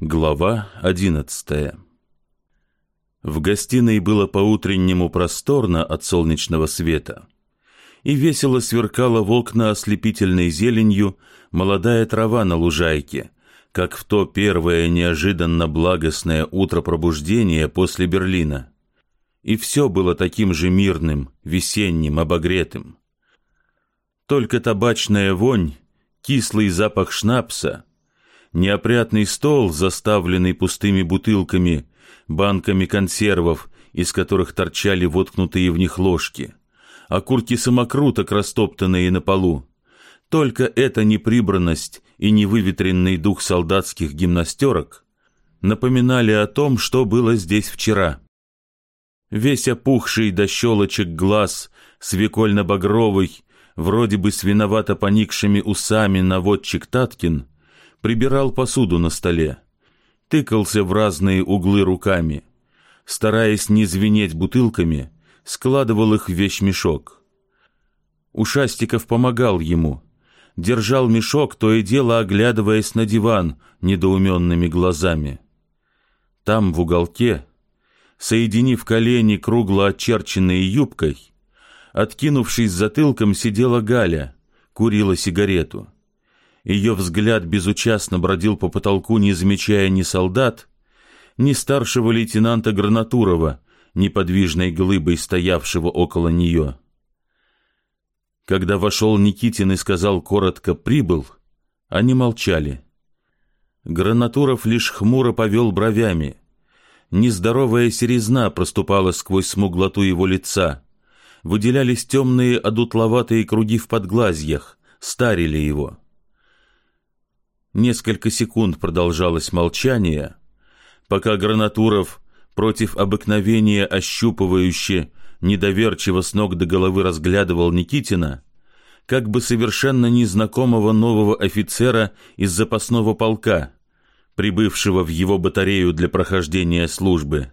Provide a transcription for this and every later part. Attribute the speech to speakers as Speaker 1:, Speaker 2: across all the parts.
Speaker 1: Глава одиннадцатая В гостиной было по-утреннему просторно от солнечного света, и весело сверкала в окна ослепительной зеленью молодая трава на лужайке, как в то первое неожиданно благостное утро пробуждения после Берлина. И все было таким же мирным, весенним, обогретым. Только табачная вонь, кислый запах шнапса — неопрятный стол, заставленный пустыми бутылками, банками консервов, из которых торчали воткнутые в них ложки, окурки самокруток, растоптанные на полу. Только эта неприбранность и невыветренный дух солдатских гимнастерок напоминали о том, что было здесь вчера. Весь опухший до щелочек глаз, свекольно-багровый, вроде бы с виновато поникшими усами наводчик Таткин — прибирал посуду на столе, тыкался в разные углы руками, стараясь не звенеть бутылками, складывал их в вещмешок. Ушастиков помогал ему, держал мешок, то и дело оглядываясь на диван недоуменными глазами. Там, в уголке, соединив колени кругло очерченной юбкой, откинувшись затылком, сидела Галя, курила сигарету. Ее взгляд безучастно бродил по потолку, не замечая ни солдат, ни старшего лейтенанта Гранатурова, неподвижной глыбой стоявшего около нее. Когда вошел Никитин и сказал коротко «прибыл», они молчали. Гранатуров лишь хмуро повел бровями. Нездоровая серизна проступала сквозь смуглоту его лица. Выделялись темные одутловатые круги в подглазьях, старили его. Несколько секунд продолжалось молчание, пока Гранатуров, против обыкновения ощупывающе, недоверчиво с ног до головы разглядывал Никитина, как бы совершенно незнакомого нового офицера из запасного полка, прибывшего в его батарею для прохождения службы.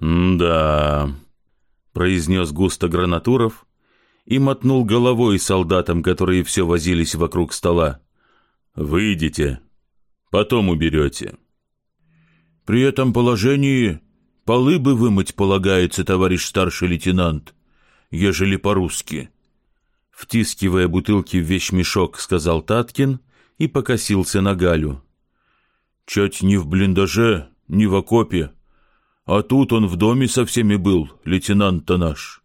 Speaker 1: «Да», — произнес густо Гранатуров и мотнул головой солдатам, которые все возились вокруг стола. Выйдите, потом уберете. При этом положении полы бы вымыть полагается, товарищ старший лейтенант, ежели по-русски. Втискивая бутылки в вещмешок, сказал Таткин и покосился на Галю. Чуть не в блиндаже, не в окопе, а тут он в доме со всеми был, лейтенант-то наш.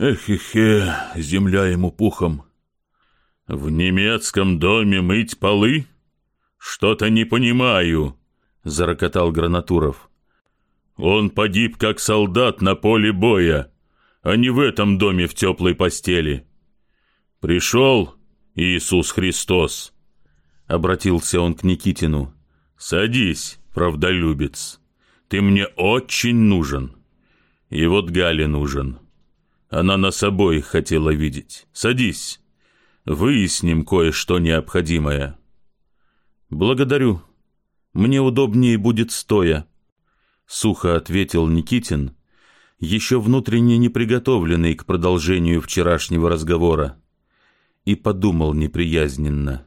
Speaker 1: Эх-эхе, земля ему пухом. «В немецком доме мыть полы? Что-то не понимаю», — зарокотал Гранатуров. «Он погиб как солдат на поле боя, а не в этом доме в теплой постели. Пришел Иисус Христос», — обратился он к Никитину. «Садись, правдолюбец, ты мне очень нужен. И вот Гале нужен. Она нас обоих хотела видеть. Садись» выясним кое-что необходимое». «Благодарю. Мне удобнее будет стоя», — сухо ответил Никитин, еще внутренне неприготовленный к продолжению вчерашнего разговора, и подумал неприязненно.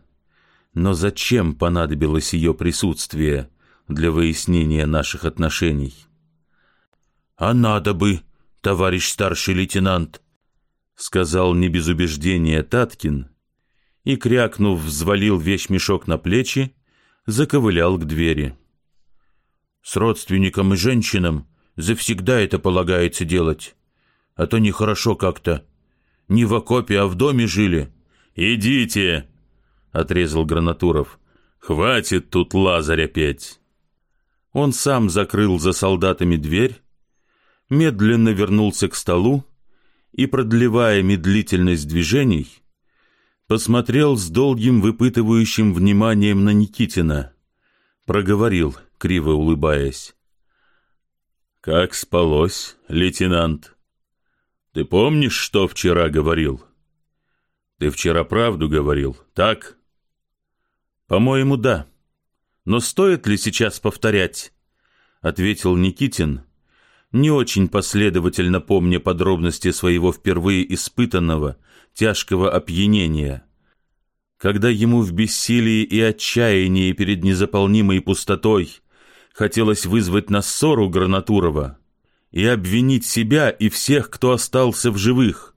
Speaker 1: Но зачем понадобилось ее присутствие для выяснения наших отношений? «А надо бы, товарищ старший лейтенант», — сказал не без убеждения Таткин, и, крякнув, взвалил вещмешок на плечи, заковылял к двери. «С родственником и женщинам завсегда это полагается делать, а то нехорошо как-то. Не в окопе, а в доме жили». «Идите!» — отрезал Гранатуров. «Хватит тут Лазаря петь!» Он сам закрыл за солдатами дверь, медленно вернулся к столу, и, продлевая медлительность движений, посмотрел с долгим выпытывающим вниманием на Никитина, проговорил, криво улыбаясь. «Как спалось, лейтенант? Ты помнишь, что вчера говорил? Ты вчера правду говорил, так?» «По-моему, да. Но стоит ли сейчас повторять?» — ответил Никитин, не очень последовательно помня подробности своего впервые испытанного тяжкого опьянения. Когда ему в бессилии и отчаянии перед незаполнимой пустотой хотелось вызвать на ссору Гранатурова и обвинить себя и всех, кто остался в живых,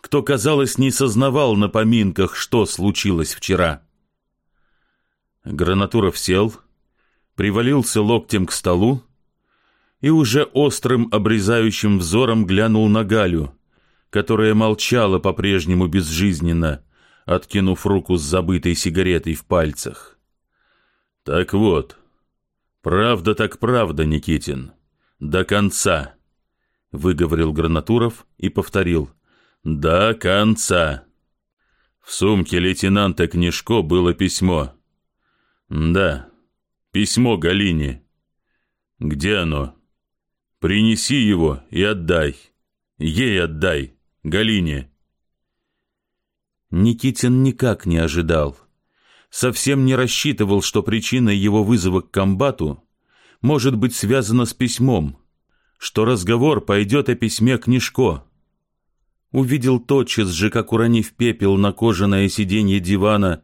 Speaker 1: кто, казалось, не сознавал на поминках, что случилось вчера. Гранатуров сел, привалился локтем к столу и уже острым обрезающим взором глянул на Галю, которая молчала по-прежнему безжизненно, откинув руку с забытой сигаретой в пальцах. «Так вот, правда так правда, Никитин, до конца», — выговорил Гранатуров и повторил. «До конца». В сумке лейтенанта Книжко было письмо. «Да, письмо Галине. Где оно? Принеси его и отдай. Ей отдай, Галине».
Speaker 2: Никитин никак не ожидал. Совсем не рассчитывал, что причина его вызова к комбату может быть связана с письмом, что разговор пойдет о письме Книжко. Увидел тотчас же, как, уронив пепел на кожаное сиденье дивана,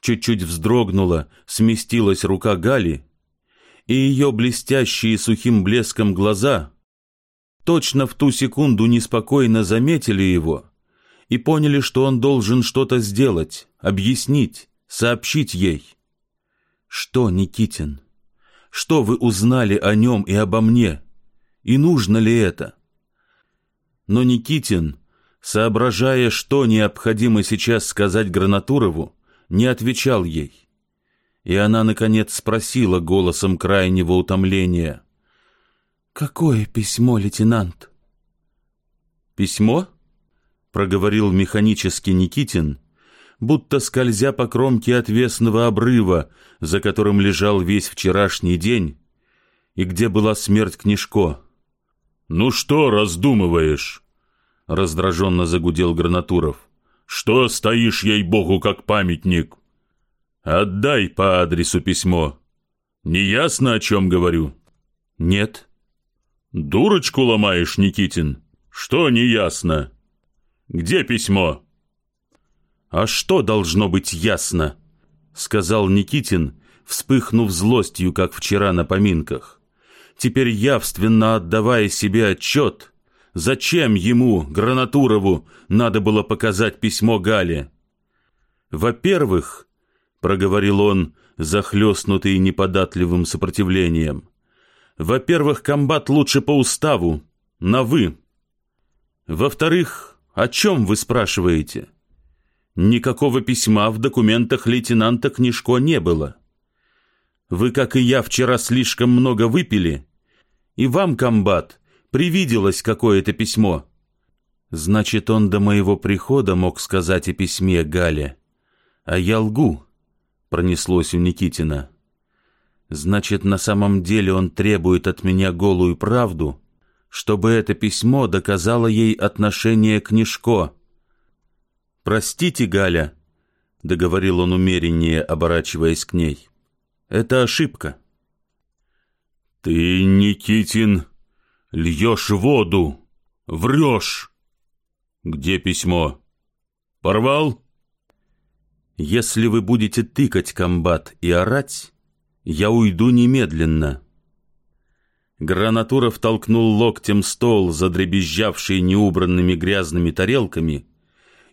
Speaker 2: чуть-чуть вздрогнула, сместилась рука Гали, и ее блестящие сухим блеском глаза точно в ту секунду неспокойно заметили его — и поняли, что он должен что-то сделать, объяснить, сообщить ей. «Что, Никитин? Что вы узнали о нем и обо мне? И нужно ли это?» Но Никитин, соображая, что необходимо сейчас сказать Гранатурову, не отвечал ей. И она, наконец, спросила голосом крайнего утомления. «Какое письмо, лейтенант?» «Письмо?» проговорил механически Никитин, будто скользя по кромке отвесного обрыва, за которым лежал весь вчерашний день, и где была смерть Книжко.
Speaker 1: «Ну что раздумываешь?» — раздраженно загудел Гранатуров. «Что стоишь, ей-богу, как памятник? Отдай по адресу письмо. Не ясно, о чем говорю?»
Speaker 2: «Нет».
Speaker 1: «Дурочку ломаешь, Никитин? Что не ясно?» Где письмо?»
Speaker 2: «А что должно быть ясно?» — сказал Никитин, вспыхнув злостью, как вчера на поминках. Теперь явственно отдавая себе отчет, зачем ему, Гранатурову, надо было показать письмо Гале. «Во-первых, — проговорил он, захлестнутый неподатливым сопротивлением, — во-первых, комбат лучше по уставу, на «вы». Во-вторых, «О чем вы спрашиваете?» Никакого письма в документах лейтенанта Книжко не было. Вы, как и я, вчера слишком много выпили, и вам, комбат, привиделось какое-то письмо. Значит, он до моего прихода мог сказать о письме Гале. А я лгу, пронеслось у Никитина. Значит, на самом деле он требует от меня голую правду, чтобы это письмо доказало ей отношение к Нишко. «Простите, Галя», — договорил он умереннее, оборачиваясь к ней, — «это ошибка».
Speaker 1: «Ты, Никитин, льешь воду, врешь. Где письмо? Порвал?»
Speaker 2: «Если вы будете тыкать комбат и орать, я уйду немедленно». Гранатуров толкнул локтем стол, задребезжавший неубранными грязными тарелками,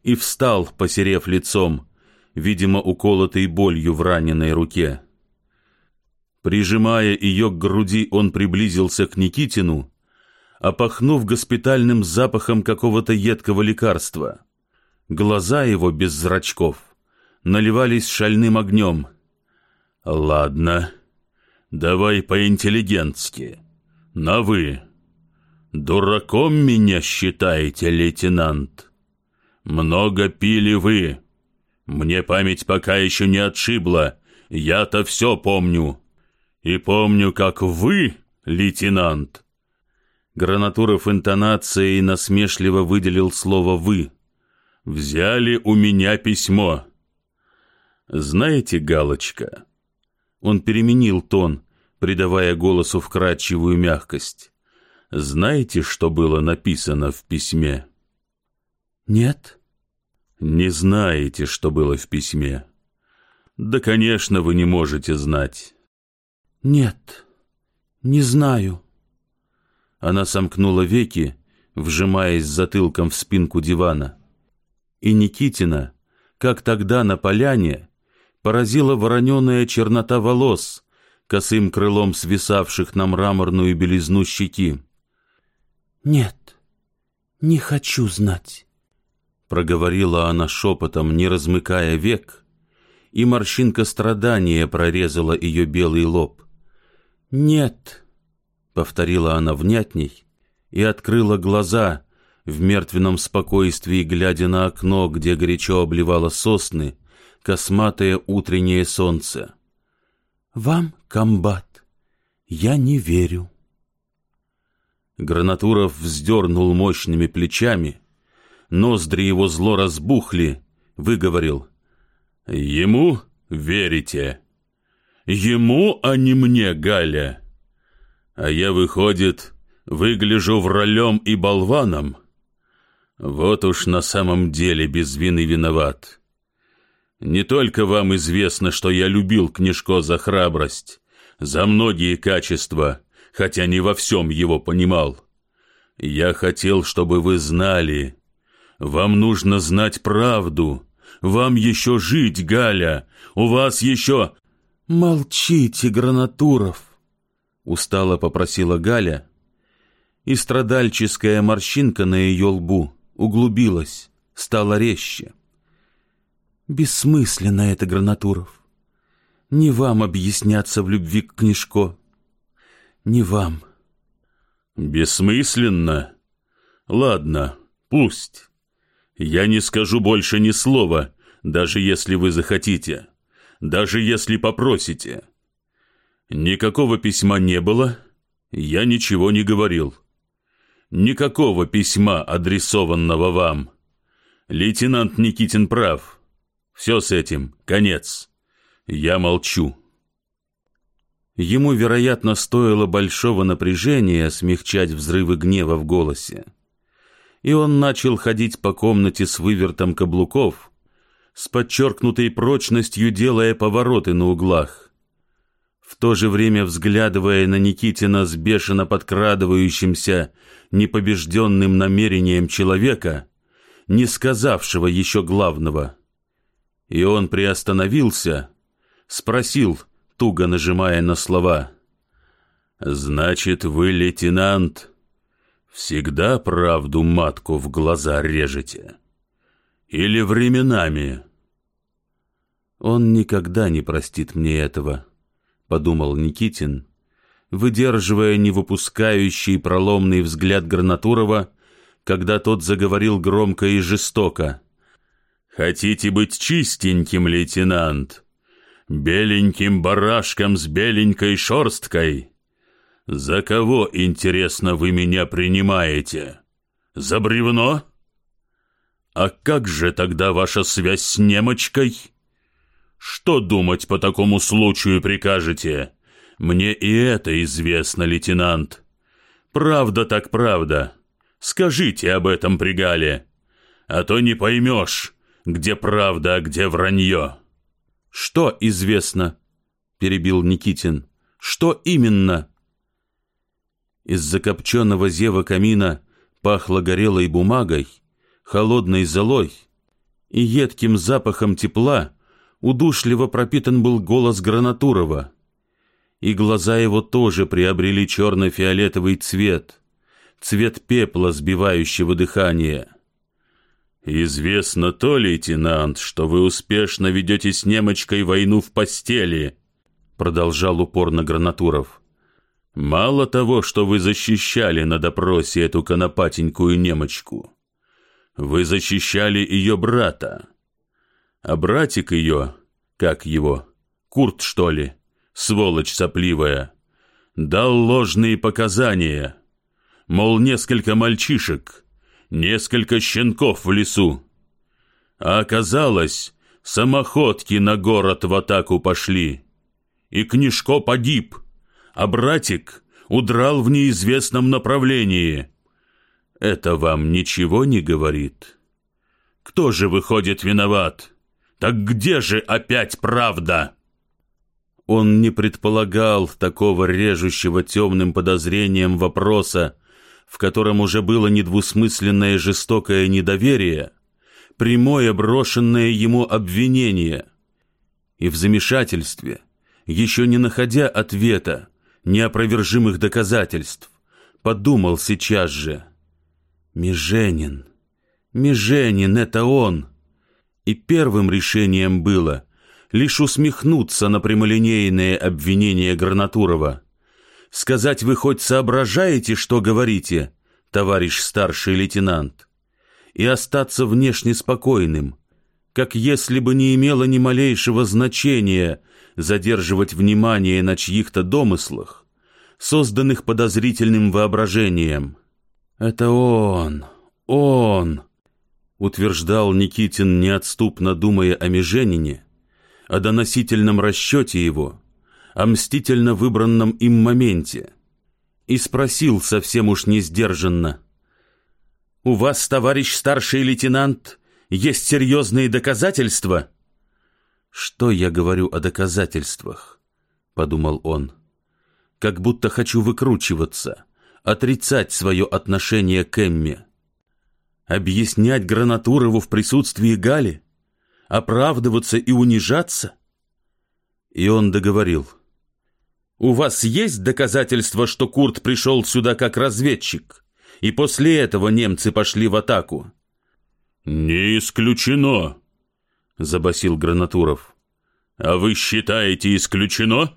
Speaker 2: и встал, посерев лицом, видимо, уколотой болью в раненой руке. Прижимая ее к груди, он приблизился к Никитину, опахнув госпитальным запахом какого-то едкого лекарства. Глаза его без зрачков наливались шальным огнем.
Speaker 1: «Ладно, давай по-интеллигентски», на «вы». Дураком меня считаете, лейтенант? Много пили вы. Мне память пока еще не отшибла. Я-то все помню. И помню, как вы, лейтенант.
Speaker 2: Гранатуров интонацией насмешливо выделил слово «вы».
Speaker 1: Взяли у меня письмо.
Speaker 2: Знаете, Галочка, он переменил тон, придавая голосу вкрадчивую мягкость. «Знаете, что было написано в письме?» «Нет».
Speaker 1: Не знаете, что было в письме. Да, конечно, вы не можете знать.
Speaker 2: Нет, не знаю. Она сомкнула веки, вжимаясь затылком в спинку дивана. И Никитина, как тогда на поляне, поразила вороненая чернота волос, косым крылом свисавших на мраморную белизну щеки. «Нет, не хочу знать», — проговорила она шепотом, не размыкая век, и морщинка страдания прорезала ее белый лоб. «Нет», — повторила она внятней и открыла глаза в мертвенном спокойствии, глядя на окно, где горячо обливало сосны, косматое утреннее солнце. «Вам, комбат, я не верю».
Speaker 1: Гранатуров вздернул мощными плечами, ноздри его зло разбухли, выговорил. «Ему верите? Ему, а не мне, Галя. А я, выходит, выгляжу вралем и болваном. Вот уж на самом деле без вины виноват. Не только вам известно, что я любил Книжко за храбрость, за многие качества, хотя не во всем его понимал. Я хотел, чтобы вы знали. Вам нужно знать правду. Вам еще жить, Галя. У вас еще...
Speaker 2: «Молчите, Гранатуров!» — устало попросила Галя, и страдальческая морщинка на ее лбу углубилась, стала резче. «Бессмысленно это, Гранатуров. Не вам объясняться в любви к Книжко не вам.
Speaker 1: Бессмысленно? Ладно, пусть. Я не скажу больше ни слова, даже если вы захотите, даже если попросите. Никакого письма не было, я ничего не говорил. Никакого письма, адресованного вам. Лейтенант Никитин прав. Все с этим, конец. Я молчу.
Speaker 2: Ему, вероятно, стоило большого напряжения смягчать взрывы гнева в голосе. И он начал ходить по комнате с вывертом каблуков, с подчеркнутой прочностью делая повороты на углах. В то же время взглядывая на Никитина с бешено подкрадывающимся, непобежденным намерением человека, не сказавшего еще главного. И он приостановился, спросил — туго нажимая на слова. «Значит, вы, лейтенант, всегда правду матку в глаза режете? Или временами?» «Он никогда не простит мне этого», — подумал Никитин, выдерживая невыпускающий проломный взгляд Гранатурова, когда тот заговорил громко и жестоко.
Speaker 1: «Хотите быть чистеньким, лейтенант?» беленьким барашком с беленькой шерсткой. За кого, интересно, вы меня принимаете? За бревно? А как же тогда ваша связь с немочкой? Что думать по такому случаю прикажете? Мне и это известно, лейтенант. Правда так правда. Скажите об этом при Гале, а то не поймешь, где правда, а где вранье.
Speaker 2: «Что известно?» — перебил Никитин. «Что именно?» Из закопченного зева камина пахло горелой бумагой, холодной золой, и едким запахом тепла удушливо пропитан был голос Гранатурова, и глаза его тоже приобрели черно-фиолетовый цвет, цвет пепла, сбивающего дыхание.
Speaker 1: «Известно то, лейтенант, что вы успешно ведете с немочкой войну в постели», продолжал упорно Гранатуров. «Мало того, что вы защищали на допросе эту конопатенькую немочку, вы защищали ее брата. А братик ее, как его, Курт, что ли, сволочь сопливая, дал ложные показания, мол, несколько мальчишек» несколько щенков в лесу. А оказалось, самоходки на город в атаку пошли. И Книжко погиб, а братик удрал в неизвестном направлении. Это вам ничего не говорит? Кто же выходит виноват? Так где же опять правда?»
Speaker 2: Он не предполагал такого режущего темным подозрением вопроса, в котором уже было недвусмысленное жестокое недоверие, прямое брошенное ему обвинение. И в замешательстве, еще не находя ответа, неопровержимых доказательств, подумал сейчас же. «Меженин, Меженин, это он!» И первым решением было лишь усмехнуться на прямолинейное обвинение Гранатурова. Сказать вы хоть соображаете, что говорите, товарищ старший лейтенант, и остаться внешне спокойным, как если бы не имело ни малейшего значения задерживать внимание на чьих-то домыслах, созданных подозрительным воображением. «Это он, он!» — утверждал Никитин, неотступно думая о Меженине, о доносительном расчете его, о мстительно выбранном им моменте, и спросил совсем уж не сдержанно. «У вас, товарищ старший лейтенант, есть серьезные доказательства?» «Что я говорю о доказательствах?» — подумал он. «Как будто хочу выкручиваться, отрицать свое отношение к Эмме. Объяснять Гранатурову в присутствии Гали?» оправдываться и унижаться? И он договорил. «У вас есть доказательства, что Курт пришел сюда как разведчик, и после этого немцы пошли в атаку?»
Speaker 1: «Не исключено», — забасил Гранатуров. «А вы считаете исключено?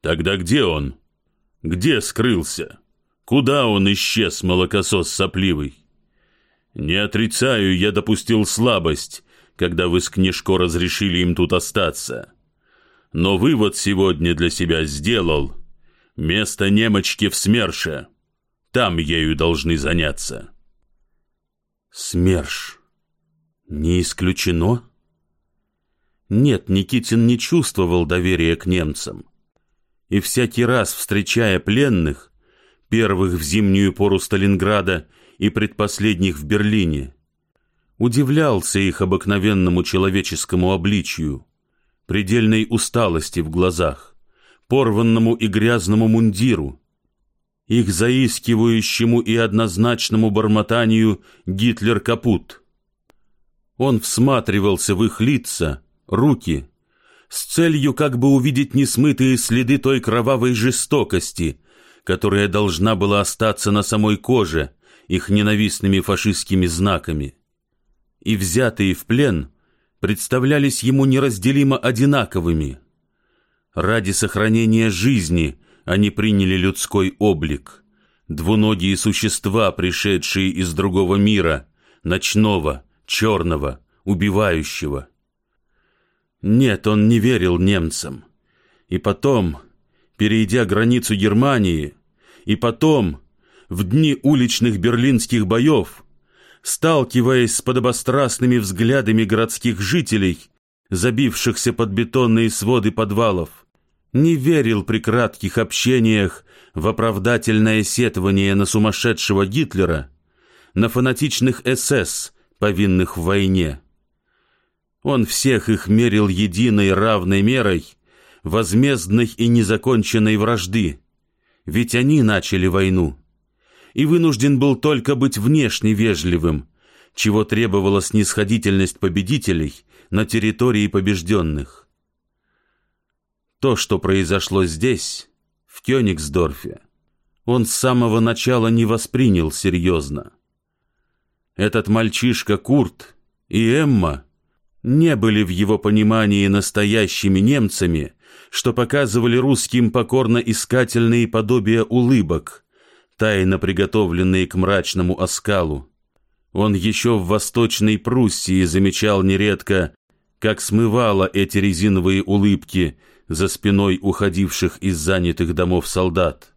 Speaker 1: Тогда где он? Где скрылся? Куда он исчез, молокосос сопливый? Не отрицаю, я допустил слабость, когда вы с Книжко разрешили им тут остаться. Но вывод сегодня для себя сделал. Место немочки в СМЕРШе. Там ею должны заняться.
Speaker 2: СМЕРШ. Не исключено? Нет, Никитин не чувствовал доверия к немцам. И всякий раз, встречая пленных, первых в зимнюю пору Сталинграда и предпоследних в Берлине, удивлялся их обыкновенному человеческому обличию, предельной усталости в глазах, порванному и грязному мундиру, их заискивающему и однозначному бормотанию «Гитлер капут». Он всматривался в их лица, руки, с целью как бы увидеть несмытые следы той кровавой жестокости, которая должна была остаться на самой коже их ненавистными фашистскими знаками и взятые в плен представлялись ему неразделимо одинаковыми. Ради сохранения жизни они приняли людской облик, двуногие существа, пришедшие из другого мира, ночного, черного, убивающего. Нет, он не верил немцам. И потом, перейдя границу Германии, и потом, в дни уличных берлинских боев, сталкиваясь с подобострастными взглядами городских жителей, забившихся под бетонные своды подвалов, не верил при кратких общениях в оправдательное сетование на сумасшедшего Гитлера, на фанатичных СС, повинных в войне. Он всех их мерил единой равной мерой возмездной и незаконченной вражды, ведь они начали войну и вынужден был только быть внешне вежливым, чего требовала снисходительность победителей на территории побежденных. То, что произошло здесь, в Кёнигсдорфе, он с самого начала не воспринял серьезно. Этот мальчишка Курт и Эмма не были в его понимании настоящими немцами, что показывали русским покорно-искательные подобия улыбок – тайно приготовленные к мрачному оскалу. Он еще в Восточной Пруссии замечал нередко, как смывало эти резиновые улыбки за спиной уходивших из занятых домов солдат.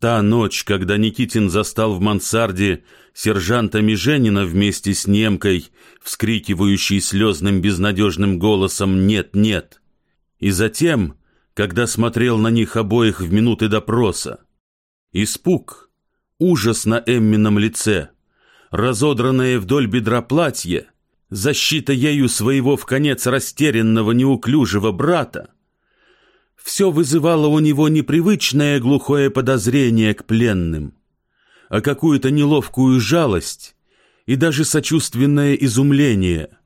Speaker 2: Та ночь, когда Никитин застал в мансарде сержанта Меженина вместе с немкой, вскрикивающей слезным безнадежным голосом «Нет, нет!» И затем, когда смотрел на них обоих в минуты допроса, Испуг, ужас на Эммином лице, разодранное вдоль бедра платье, защита ею своего в конец растерянного неуклюжего брата, все вызывало у него непривычное глухое подозрение к пленным, а какую-то неловкую жалость и даже сочувственное изумление.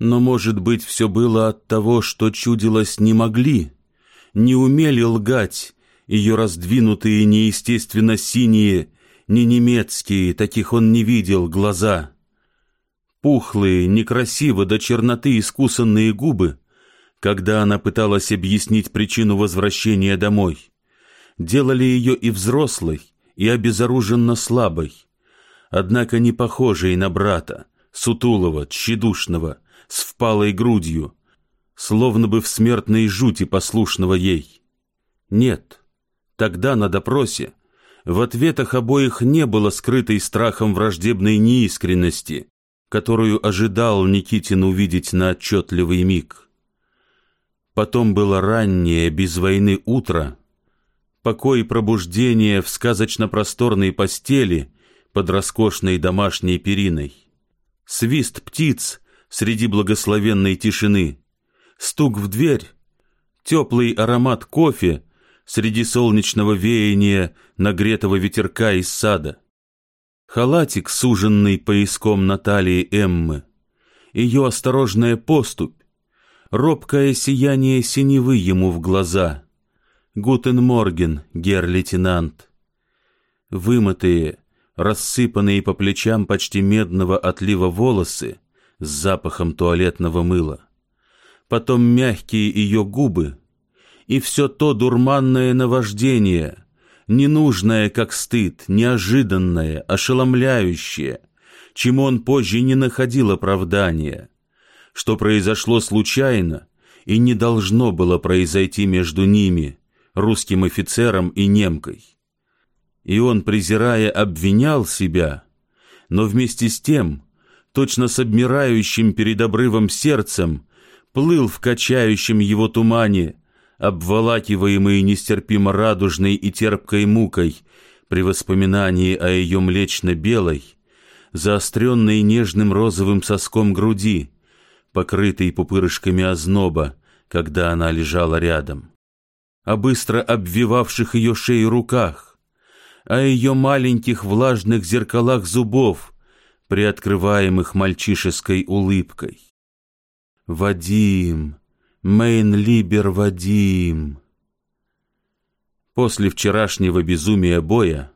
Speaker 2: Но, может быть, все было от того, что чудилось не могли, не умели лгать ее раздвинутые неестественно синие, не немецкие, таких он не видел, глаза. Пухлые, некрасиво до черноты искусанные губы, когда она пыталась объяснить причину возвращения домой, делали ее и взрослой, и обезоруженно слабой, однако не похожей на брата, сутулого, тщедушного, с впалой грудью, словно бы в смертной жути послушного ей. Нет, тогда на допросе. В ответах обоих не было скрытой страхом враждебной неискренности, которую ожидал Никитин увидеть на отчетливый миг. Потом было раннее, без войны утро, покой и пробуждение в сказочно-просторной постели под роскошной домашней периной, свист птиц среди благословенной тишины, стук в дверь, теплый аромат кофе среди солнечного веяния нагретого ветерка из сада. Халатик, суженный пояском на талии Эммы, ее осторожная поступь, робкое сияние синевы ему в глаза. «Guten Morgen, герр лейтенант». Вымытые, рассыпанные по плечам почти медного отлива волосы с запахом туалетного мыла. Потом мягкие ее губы, и все то дурманное наваждение, ненужное, как стыд, неожиданное, ошеломляющее, чему он позже не находил оправдания, что произошло случайно и не должно было произойти между ними, русским офицером и немкой. И он, презирая, обвинял себя, но вместе с тем, точно с обмирающим перед обрывом сердцем, плыл в качающем его тумане, обволакиваемый нестерпимо радужной и терпкой мукой при воспоминании о ее млечно-белой, заостренной нежным розовым соском груди, покрытой пупырышками озноба, когда она лежала рядом, о быстро обвивавших ее шею руках, о ее маленьких влажных зеркалах зубов, приоткрываемых мальчишеской улыбкой. «Вадим!» Мейн Либер Вадим. После вчерашнего безумия боя,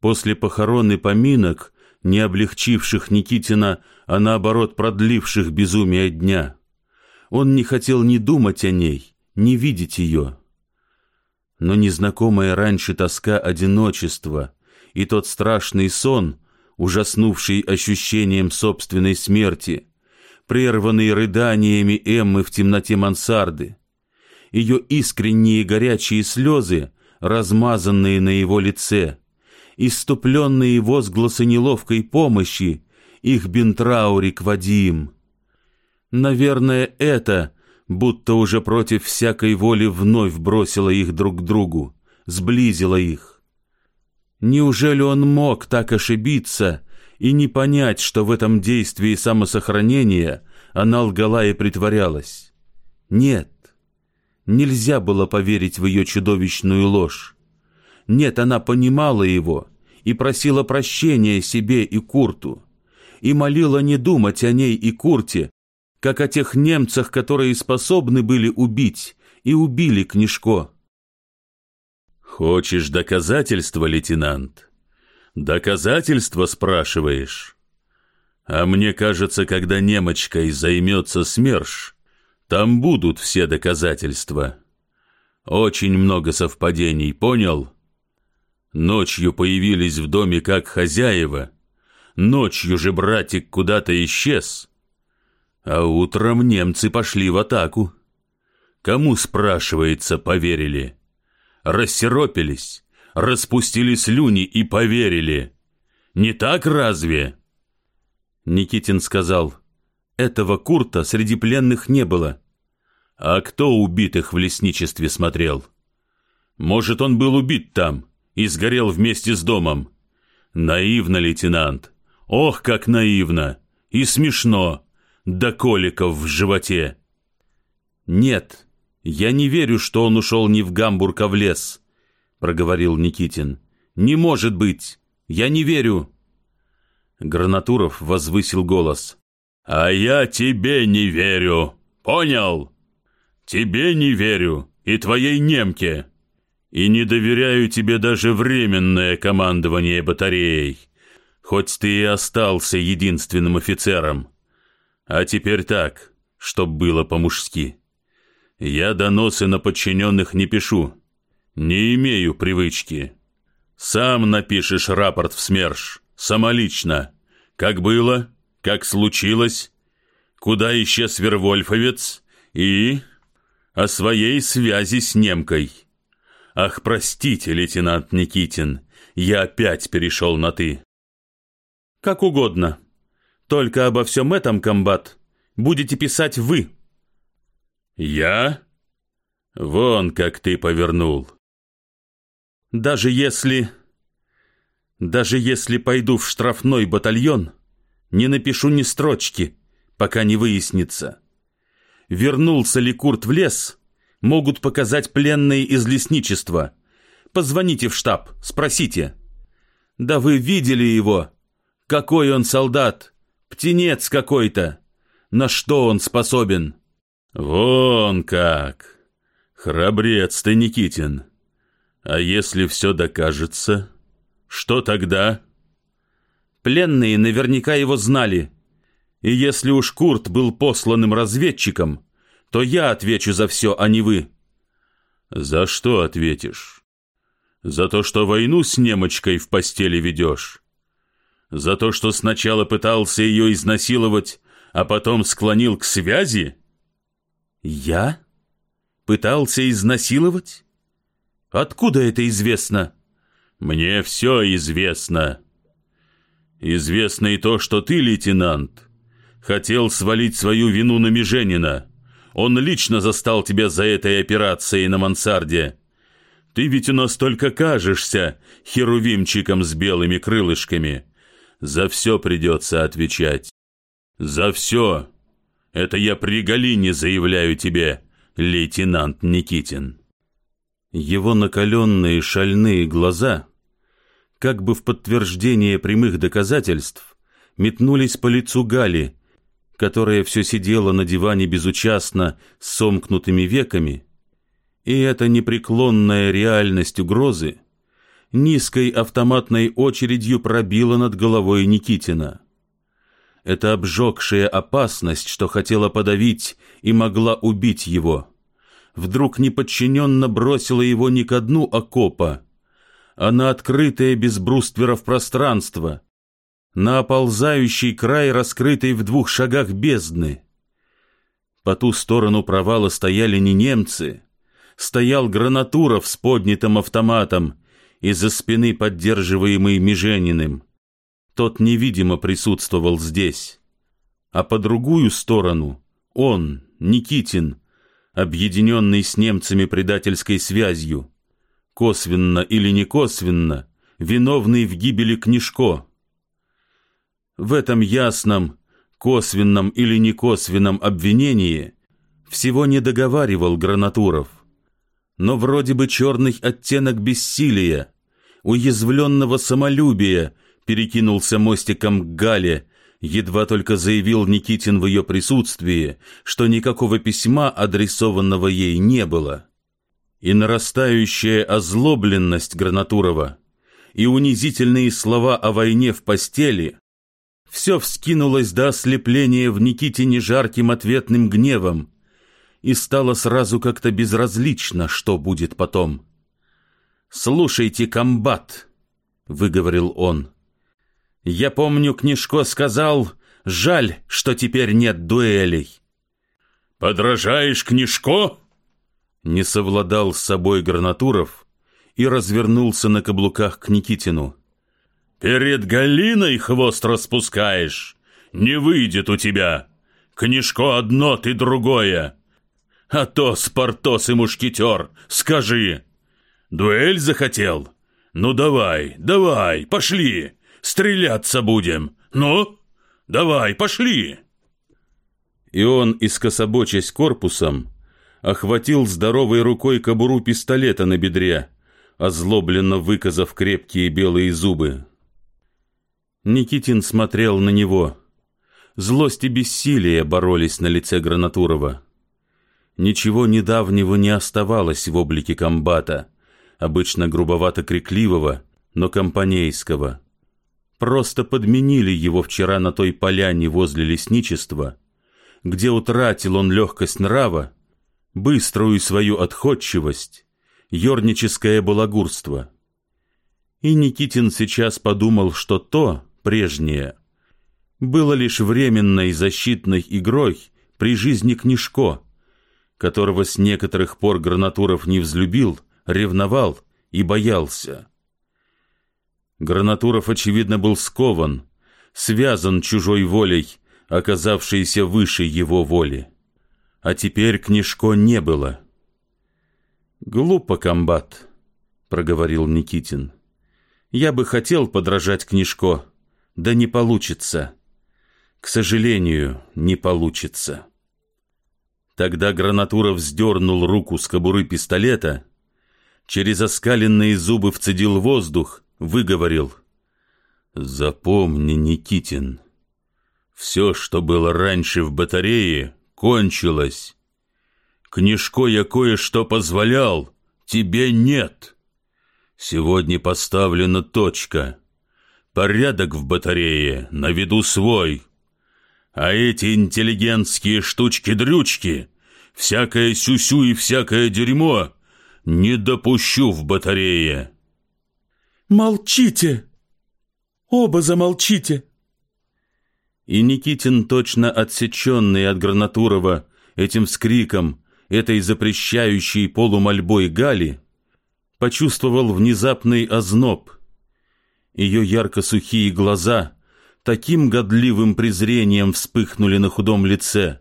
Speaker 2: после похорон и поминок, не облегчивших Никитина, а наоборот продливших безумие дня, он не хотел ни думать о ней, ни видеть ее. Но незнакомая раньше тоска одиночества и тот страшный сон, ужаснувший ощущением собственной смерти — прерванный рыданиями Эммы в темноте мансарды, ее искренние горячие слезы, размазанные на его лице, иступленные возгласы неловкой помощи, их бентраурик Вадим. Наверное, это, будто уже против всякой воли вновь бросило их друг к другу, сблизило их. Неужели он мог так ошибиться, и не понять, что в этом действии самосохранения она лгала и притворялась. Нет, нельзя было поверить в ее чудовищную ложь. Нет, она понимала его и просила прощения себе и Курту, и молила не думать о ней и Курте, как о тех немцах, которые способны были убить, и убили Книжко.
Speaker 1: «Хочешь доказательства, лейтенант?» Доказательства спрашиваешь? А мне кажется, когда немочкой займется СМЕРШ, там будут все доказательства. Очень много совпадений, понял? Ночью появились в доме как хозяева, ночью же братик куда-то исчез, а утром немцы пошли в атаку. Кому, спрашивается, поверили? Рассеропились, распустили слюни и поверили. Не так разве?»
Speaker 2: Никитин сказал, «Этого Курта среди пленных не было».
Speaker 1: «А кто убитых в лесничестве смотрел? Может, он был убит там и сгорел вместе с домом? Наивно, лейтенант. Ох, как наивно. И смешно. До коликов в животе.
Speaker 2: Нет, я не верю, что он ушел не в Гамбург, а в лес, проговорил Никитин. Не может быть. Я не верю. Гранатуров возвысил голос.
Speaker 1: А я тебе не верю. Понял? Тебе не верю и твоей немке. И не доверяю тебе даже временное командование батареей, хоть ты и остался единственным офицером. А теперь так, чтоб было по-мужски. Я доносы на подчиненных не пишу, не имею привычки. Сам напишешь рапорт в СМЕРШ, самолично. Как было, как случилось, куда исчез Вервольфовец и о своей связи с немкой. Ах, простите, лейтенант Никитин, я опять перешел на «ты».
Speaker 2: Как угодно. Только обо всем этом, комбат, будете писать вы.
Speaker 1: Я? Вон как ты повернул.
Speaker 2: Даже если... Даже если пойду в штрафной батальон, не напишу ни строчки, пока не выяснится. Вернулся ли Курт в лес, могут показать пленные из лесничества. Позвоните в штаб, спросите. Да вы видели его? Какой он солдат? Птенец какой-то. На что он способен?
Speaker 1: Вон как. Храбрец ты, Никитин. А если все докажется, что тогда?
Speaker 2: Пленные наверняка его знали. И если уж Курт был посланным разведчиком, то я отвечу за все, а не вы.
Speaker 1: За что ответишь? За то, что войну с немочкой в постели ведешь? За то, что сначала пытался ее изнасиловать, а потом склонил к связи?
Speaker 2: Я? Пытался изнасиловать? Откуда это известно?
Speaker 1: Мне все известно. Известно и то, что ты, лейтенант, хотел свалить свою вину на Меженина. Он лично застал тебя за этой операцией на мансарде. Ты ведь у нас только кажешься херувимчиком с белыми крылышками. За все придется отвечать. За все. Это я при Галине заявляю тебе, лейтенант Никитин.
Speaker 2: Его накаленные шальные глаза, как бы в подтверждение прямых доказательств, метнулись по лицу Гали, которая все сидела на диване безучастно с сомкнутыми веками, и эта непреклонная реальность угрозы низкой автоматной очередью пробила над головой Никитина. Это обжегшая опасность, что хотела подавить и могла убить его, вдруг неподчиненно бросила его не ко дну окопа, а на открытое без брустверов пространство, на оползающий край, раскрытый в двух шагах бездны. По ту сторону провала стояли не немцы, стоял Гранатуров с поднятым автоматом, из-за спины поддерживаемый Межениным. Тот невидимо присутствовал здесь. А по другую сторону он, Никитин, объединенный с немцами предательской связью, косвенно или не косвенно, виновный в гибели Книжко. В этом ясном, косвенном или некосвенном обвинении всего не договаривал Гранатуров. Но вроде бы черный оттенок бессилия, уязвленного самолюбия перекинулся мостиком к Гале, едва только заявил Никитин в ее присутствии, что никакого письма, адресованного ей, не было. И нарастающая озлобленность Гранатурова, и унизительные слова о войне в постели все вскинулось до ослепления в Никитине жарким ответным гневом, и стало сразу как-то безразлично, что будет потом. «Слушайте, комбат», — выговорил он. «Я помню, Книжко сказал, жаль, что теперь нет дуэлей».
Speaker 1: «Подражаешь Книжко?»
Speaker 2: Не совладал с собой Гранатуров и развернулся на каблуках к Никитину.
Speaker 1: Перед Галиной хвост распускаешь. Не выйдет у тебя. Книжко одно, ты другое. А то Спартос и мушкетер, скажи. Дуэль захотел? Ну давай, давай, пошли. Стреляться будем. Ну, давай, пошли!»
Speaker 2: И он, искособочась корпусом, охватил здоровой рукой кобуру пистолета на бедре, озлобленно выказав крепкие белые зубы. Никитин смотрел на него. Злость и бессилие боролись на лице Гранатурова. Ничего недавнего не оставалось в облике комбата, обычно грубовато-крикливого, но компанейского. Просто подменили его вчера на той поляне возле лесничества, где утратил он легкость нрава, быструю свою отходчивость, ерническое балагурство. И Никитин сейчас подумал, что то, прежнее, было лишь временной защитной игрой при жизни Книжко, которого с некоторых пор Гранатуров не взлюбил, ревновал и боялся. Гранатуров, очевидно, был скован, связан чужой волей, оказавшейся выше его воли. А теперь Книжко не было. «Глупо, комбат», — проговорил Никитин. «Я бы хотел подражать Книжко, да не получится. К сожалению, не получится». Тогда Гранатуров вздернул руку с кобуры пистолета, через оскаленные зубы вцедил воздух, выговорил. «Запомни, Никитин, все, что было раньше в батарее, кончилось. Книжко я кое-что позволял, тебе нет. Сегодня поставлена точка. Порядок в батарее, на виду свой. А эти интеллигентские штучки-дрючки, всякое сюсю и всякое дерьмо не допущу в батарее.
Speaker 3: «Молчите! Оба замолчите!»
Speaker 2: И Никитин, точно отсеченный от Гранатурова этим скриком, этой запрещающей полумольбой Гали, почувствовал внезапный озноб. Ее ярко-сухие глаза таким годливым презрением вспыхнули на худом лице.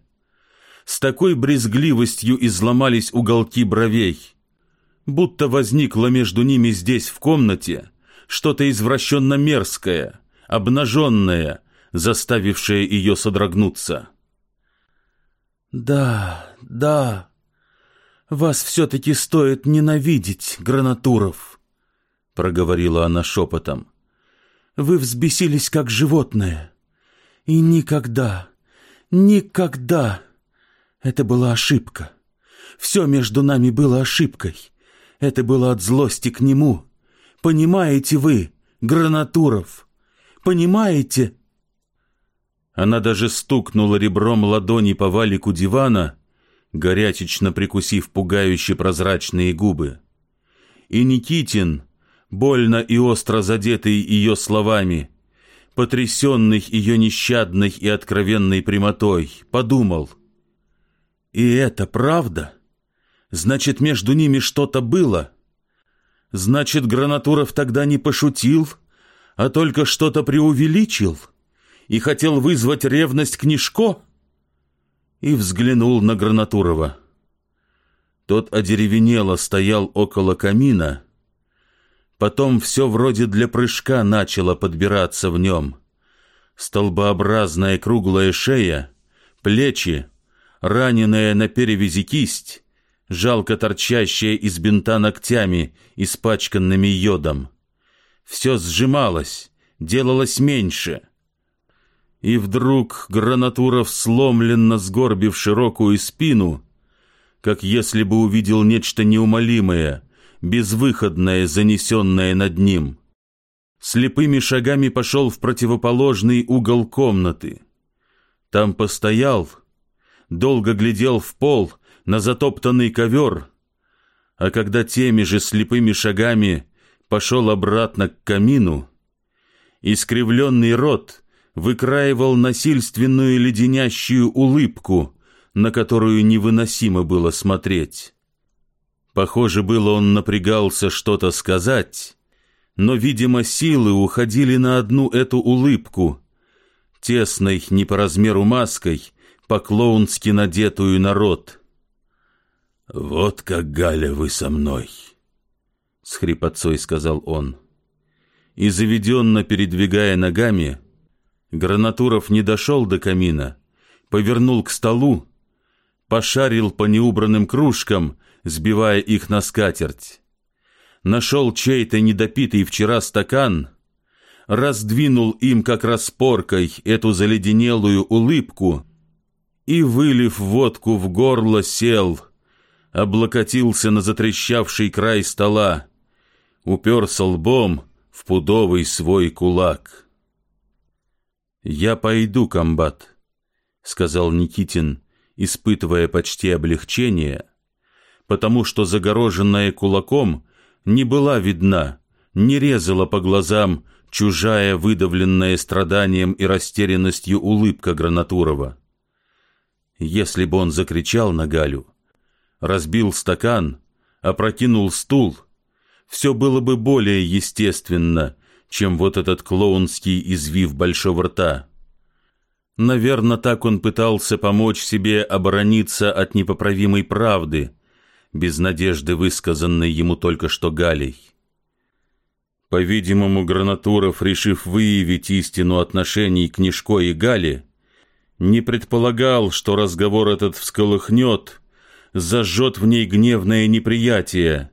Speaker 2: С такой брезгливостью изломались уголки бровей, будто возникло между ними здесь, в комнате, что-то извращенно мерзкое, обнаженное, заставившее ее содрогнуться.
Speaker 3: «Да, да, вас все-таки стоит ненавидеть, Гранатуров», — проговорила она шепотом. «Вы взбесились, как животное, и никогда, никогда...» Это была ошибка. Все между нами было ошибкой. Это было от злости к нему. Понимаете вы, Гранатуров? Понимаете?»
Speaker 2: Она даже стукнула ребром ладони по валику дивана, горячечно прикусив пугающе прозрачные губы. И Никитин, больно и остро задетый ее словами, потрясенный ее нещадной и откровенной прямотой, подумал. «И это правда? Значит, между ними что-то было? Значит, Гранатуров тогда не пошутил, а только что-то преувеличил?» и хотел вызвать ревность Книжко, и взглянул на Гранатурова. Тот одеревенело стоял около камина, потом все вроде для прыжка начало подбираться в нем. Столбообразная круглая шея, плечи, раненая на перевязи кисть, жалко торчащая из бинта ногтями, испачканными йодом. Все сжималось, делалось меньше — и вдруг Гранатуров, сломленно сгорбив широкую спину, как если бы увидел нечто неумолимое, безвыходное, занесенное над ним. Слепыми шагами пошел в противоположный угол комнаты. Там постоял, долго глядел в пол, на затоптанный ковер, а когда теми же слепыми шагами пошел обратно к камину, искривленный рот — выкраивал насильственную леденящую улыбку, на которую невыносимо было смотреть. Похоже было, он напрягался что-то сказать, но, видимо, силы уходили на одну эту улыбку, тесной не по размеру маской, по-клоунски надетую на рот. «Вот как, Галя, вы со мной!» — с хрипотцой сказал он. и заведенно передвигая ногами, Гранатуров не дошел до камина, повернул к столу, пошарил по неубранным кружкам, сбивая их на скатерть. Нашел чей-то недопитый вчера стакан, раздвинул им как распоркой эту заледенелую улыбку и, вылив водку в горло, сел, облокотился на затрещавший край стола, уперся лбом в пудовый свой кулак. «Я пойду, комбат», — сказал Никитин, испытывая почти облегчение, потому что загороженная кулаком не была видна, не резала по глазам чужая, выдавленная страданием и растерянностью улыбка Гранатурова. Если бы он закричал на Галю, разбил стакан, опрокинул стул, все было бы более естественно, чем вот этот клоунский извив большого рта. Наверное, так он пытался помочь себе оборониться от непоправимой правды, без надежды высказанной ему только что Галей. По-видимому, Гранатуров, решив выявить истину отношений к Нишко и Гале, не предполагал, что разговор этот всколыхнет, зажжет в ней гневное неприятие,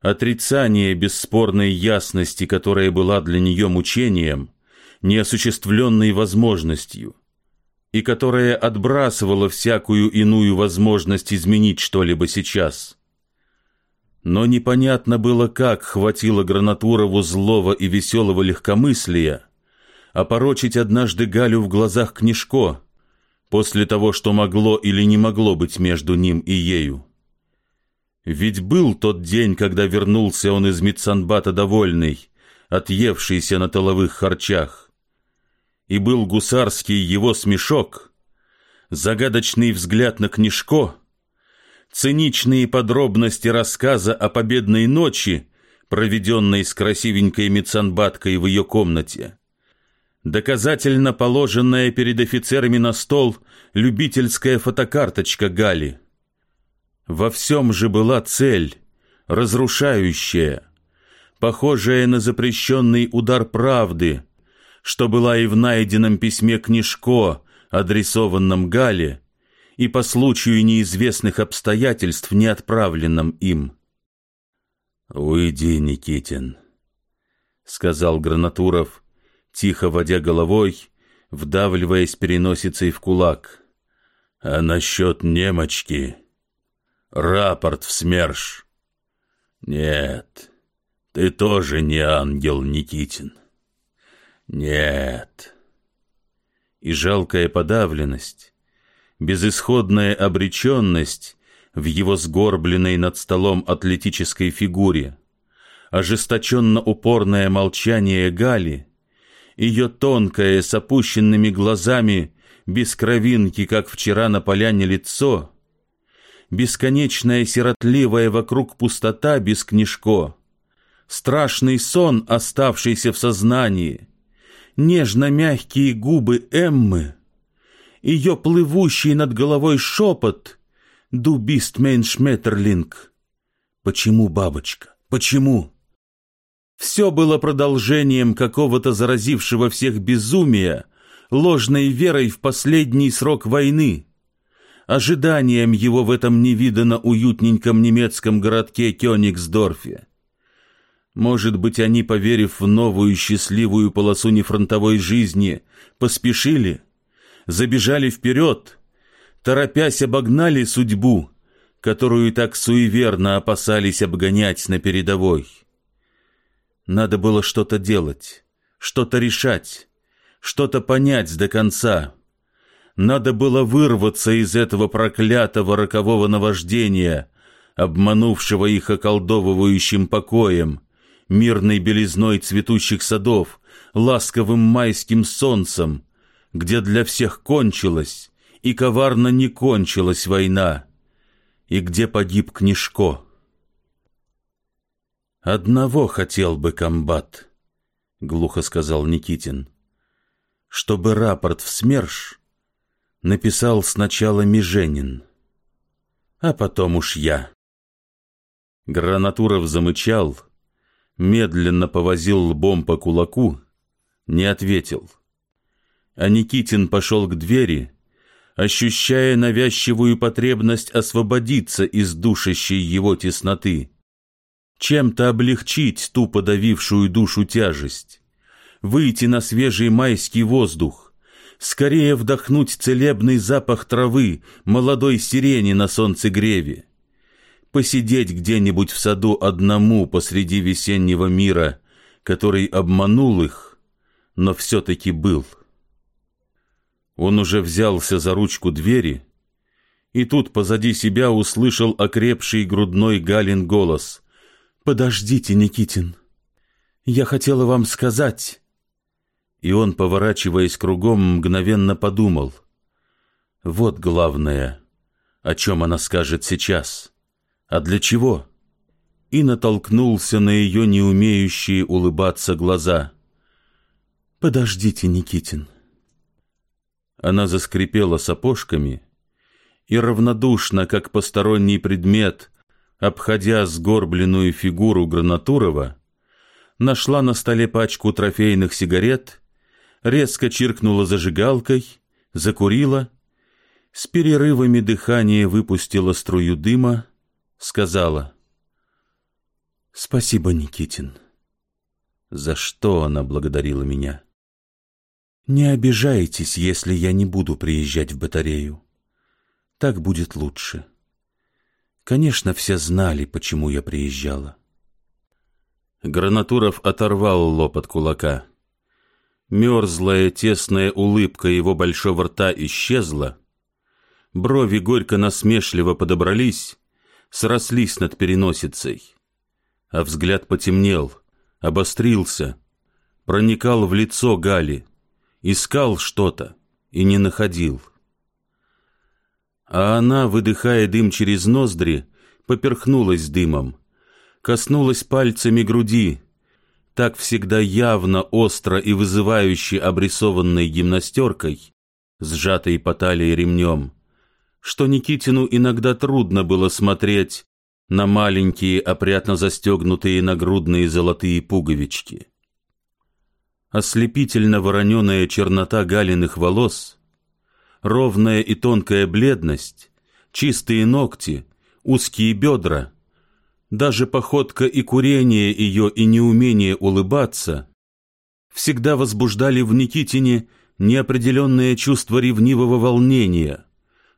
Speaker 2: отрицание бесспорной ясности, которая была для нее мучением, неосуществленной возможностью, и которая отбрасывала всякую иную возможность изменить что-либо сейчас. Но непонятно было, как хватило Гранатурову злого и веселого легкомыслия опорочить однажды Галю в глазах Книжко, после того, что могло или не могло быть между ним и ею. Ведь был тот день, когда вернулся он из Митсанбата довольный, отъевшийся на толовых харчах. И был гусарский его смешок, загадочный взгляд на книжко, циничные подробности рассказа о победной ночи, проведенной с красивенькой Митсанбаткой в ее комнате, доказательно положенная перед офицерами на стол любительская фотокарточка Гали. Во всем же была цель, разрушающая, похожая на запрещенный удар правды, что была и в найденном письме Книжко, адресованном Гале, и по случаю неизвестных обстоятельств, не отправленном им. «Уйди, Никитин», — сказал Гранатуров, тихо водя головой, вдавливаясь переносицей в кулак. А насчет немочки... Рапорт в СМЕРШ. Нет, ты тоже не ангел, Никитин. Нет. И жалкая подавленность, безысходная обреченность в его сгорбленной над столом атлетической фигуре, ожесточенно упорное молчание Гали — ее тонкое, с опущенными глазами, без кровинки, как вчера на поляне лицо, бесконечная сиротливая вокруг пустота без книжко, страшный сон, оставшийся в сознании, нежно-мягкие губы Эммы, ее плывущий над головой шепот «Du bist mein Schmetterling». Почему, бабочка, почему? Все было продолжением какого-то заразившего всех безумия, ложной верой в последний срок войны, ожиданием его в этом невиданно уютненьком немецком городке Кёнигсдорфе. Может быть, они, поверив в новую счастливую полосу нефронтовой жизни, поспешили, забежали вперед, торопясь обогнали судьбу, которую так суеверно опасались обгонять на передовой. Надо было что-то делать, что-то решать, что-то понять до конца. Надо было вырваться из этого проклятого рокового наваждения, обманувшего их околдовывающим покоем, мирной белизной цветущих садов, ласковым майским солнцем, где для всех кончилась и коварно не кончилась война, и где погиб Книжко. «Одного хотел бы комбат», — глухо сказал Никитин, «чтобы рапорт в СМЕРШ написал сначала Меженин, а потом уж я». Гранатуров замычал, медленно повозил лбом по кулаку, не ответил. А Никитин пошел к двери, ощущая навязчивую потребность освободиться из душащей его тесноты, чем-то облегчить ту подавившую душу тяжесть, выйти на свежий майский воздух, скорее вдохнуть целебный запах травы, молодой сирени на солнцегреве, посидеть где-нибудь в саду одному посреди весеннего мира, который обманул их, но все-таки был. Он уже взялся за ручку двери, и тут позади себя услышал окрепший грудной Галин голос. «Подождите, Никитин, я хотела вам сказать...» И он, поворачиваясь кругом, мгновенно подумал. «Вот главное, о чем она скажет сейчас. А для чего?» И натолкнулся на ее неумеющие улыбаться глаза. «Подождите, Никитин». Она заскрипела сапожками и равнодушно, как посторонний предмет, обходя сгорбленную фигуру Гранатурова, нашла на столе пачку трофейных сигарет, резко чиркнула зажигалкой, закурила, с перерывами дыхания выпустила струю дыма, сказала «Спасибо, Никитин». За что она благодарила меня? Не обижайтесь, если я не буду приезжать в батарею. Так будет лучше. Конечно, все знали, почему я приезжала. Гранатуров оторвал лоб от кулака. Мерзлая тесная улыбка его большого рта исчезла. Брови горько насмешливо подобрались, срослись над переносицей. А взгляд потемнел, обострился, проникал в лицо Гали — искал что-то и не находил. А она, выдыхая дым через ноздри, поперхнулась дымом, коснулась пальцами груди, так всегда явно, остро и вызывающе обрисованной гимнастеркой, сжатой по талии ремнем, что Никитину иногда трудно было смотреть на маленькие, опрятно застегнутые нагрудные золотые пуговички. Ослепительно вороненая чернота галиных волос, ровная и тонкая бледность, чистые ногти, узкие бедра, даже походка и курение ее и неумение улыбаться всегда возбуждали в Никитине неопределенное чувство ревнивого волнения,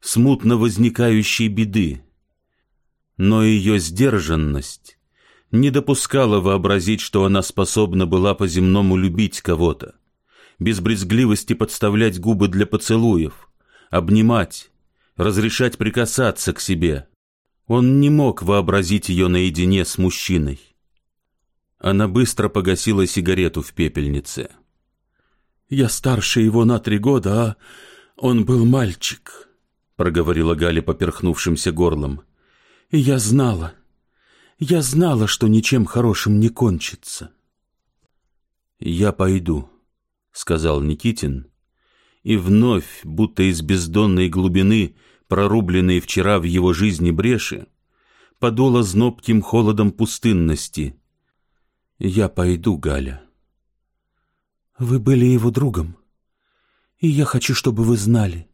Speaker 2: смутно возникающей беды. Но ее сдержанность, не допускала вообразить, что она способна была по-земному любить кого-то, без брезгливости подставлять губы для поцелуев, обнимать, разрешать прикасаться к себе. Он не мог вообразить ее наедине с мужчиной. Она быстро погасила сигарету в пепельнице. «Я старше его на три года, а он был мальчик», — проговорила Галя поперхнувшимся горлом. «И я знала, я знала, что ничем хорошим не кончится. «Я пойду», — сказал Никитин, и вновь, будто из бездонной глубины, прорубленной вчера в его жизни бреши, подуло знобким холодом пустынности. «Я пойду, Галя». «Вы были его другом, и я хочу, чтобы вы знали.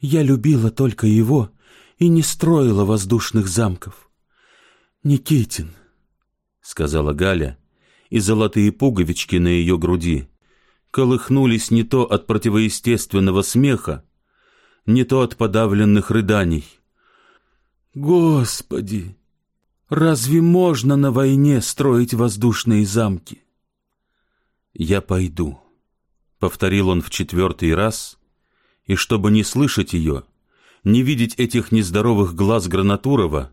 Speaker 2: Я любила только его и не строила воздушных замков. «Никитин», — сказала Галя, и золотые пуговички на ее груди колыхнулись не то от противоестественного смеха, не то от подавленных рыданий. «Господи, разве можно на войне строить воздушные замки?» «Я пойду», — повторил он в четвертый раз, и чтобы не слышать ее, не видеть этих нездоровых глаз Гранатурова,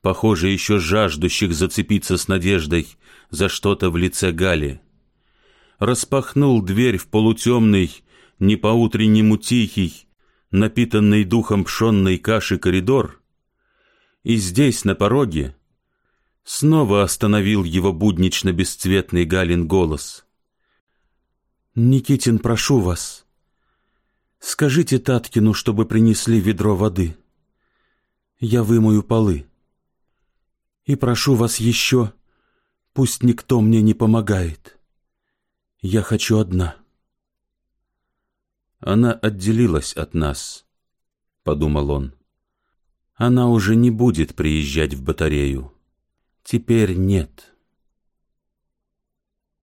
Speaker 2: похоже, еще жаждущих зацепиться с надеждой за что-то в лице Гали. Распахнул дверь в полутемный, не по-утреннему тихий, напитанный духом пшенной каши коридор, и здесь, на пороге, снова остановил его буднично бесцветный Галин голос. «Никитин, прошу вас, скажите Таткину, чтобы принесли ведро воды. Я вымою полы». И прошу вас еще,
Speaker 3: Пусть никто мне не помогает. Я хочу одна.
Speaker 2: Она отделилась от нас, — подумал он. Она уже не будет приезжать в батарею. Теперь нет.